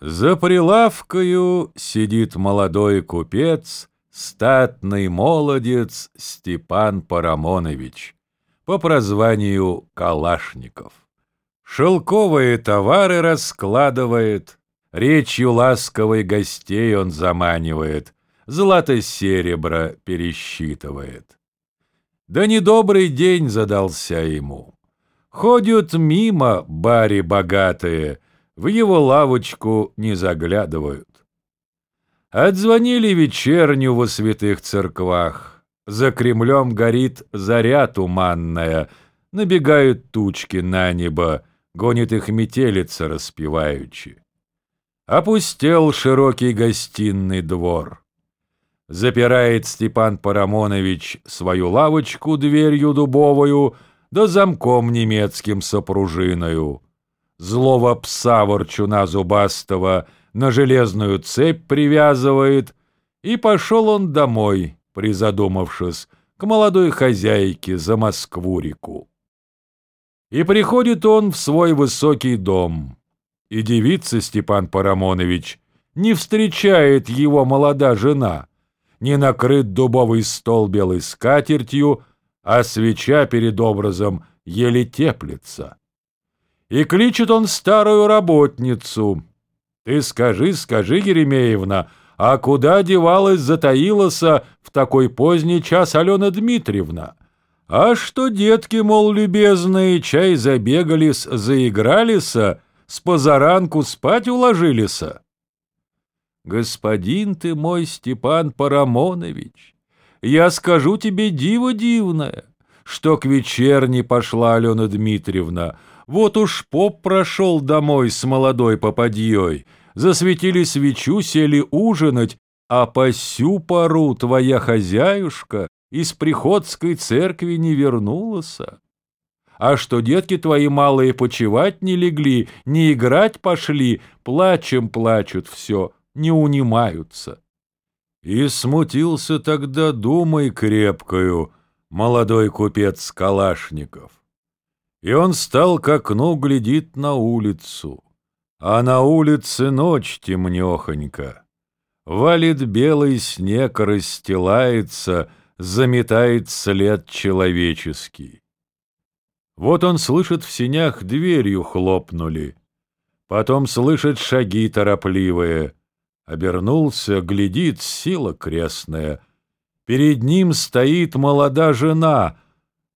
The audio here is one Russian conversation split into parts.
За прилавкою сидит молодой купец, статный молодец Степан Парамонович, по прозванию Калашников. Шелковые товары раскладывает, речью ласковой гостей он заманивает, злато-серебро пересчитывает. Да недобрый день задался ему. Ходят мимо бари богатые, в его лавочку не заглядывают. Отзвонили вечерню во святых церквах. За Кремлем горит заря туманная, набегают тучки на небо, гонит их метелица распеваючи. Опустел широкий гостиный двор. Запирает Степан Парамонович свою лавочку дверью дубовую, да замком немецким сопружиною. Злого пса ворчуна зубастого на железную цепь привязывает, и пошел он домой, призадумавшись, к молодой хозяйке за Москву-реку. И приходит он в свой высокий дом, и девица Степан Парамонович не встречает его молода жена, не накрыт дубовый стол белой скатертью, а свеча перед образом еле теплится. И кличет он старую работницу. Ты скажи, скажи, Еремеевна, а куда девалась, затаилась в такой поздний час Алена Дмитриевна? А что детки, мол, любезные, чай забегались, заигрались, с позаранку спать уложились? Господин ты мой, Степан Парамонович, я скажу тебе диво дивное, что к вечерне пошла Алена Дмитриевна, вот уж поп прошел домой с молодой попадьей, засветили свечу, сели ужинать, а по сю пору твоя хозяюшка из приходской церкви не вернулась. А что детки твои малые почевать не легли, не играть пошли, плачем плачут все, не унимаются. И смутился тогда думой крепкою молодой купец Калашников. И он стал к окну глядит на улицу, а на улице ночь темнехонько. Валит белый снег, расстилается, заметает след человеческий. Вот он слышит в синях дверью хлопнули, потом слышит шаги торопливые, обернулся, глядит, сила крестная. Перед ним стоит молода жена,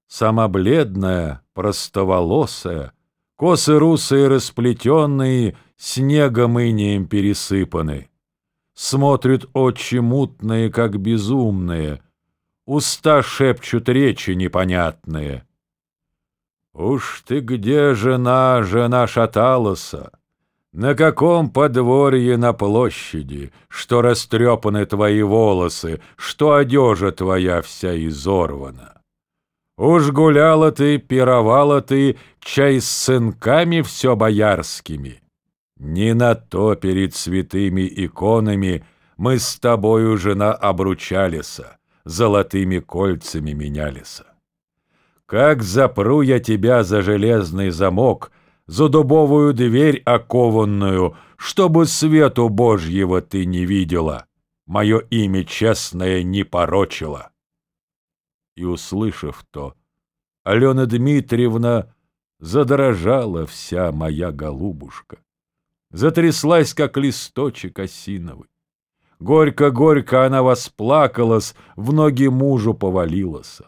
сама бледная, простоволосая, косы русые расплетенные, снегом инием пересыпаны. Смотрят очи мутные, как безумные, уста шепчут речи непонятные. Уж ты где, жена, жена Шаталоса? На каком подворье на площади, что растрепаны твои волосы, что одежа твоя вся изорвана? Уж гуляла ты, пировала ты, чай с сынками все боярскими. Не на то перед святыми иконами мы с тобою, жена, обручалися, золотыми кольцами менялися. Как запру я тебя за железный замок, за дубовую дверь окованную, чтобы свету Божьего ты не видела, мое имя честное не порочило и, услышав то, Алена Дмитриевна задрожала вся моя голубушка, затряслась, как листочек осиновый. Горько-горько она восплакалась, в ноги мужу повалилась.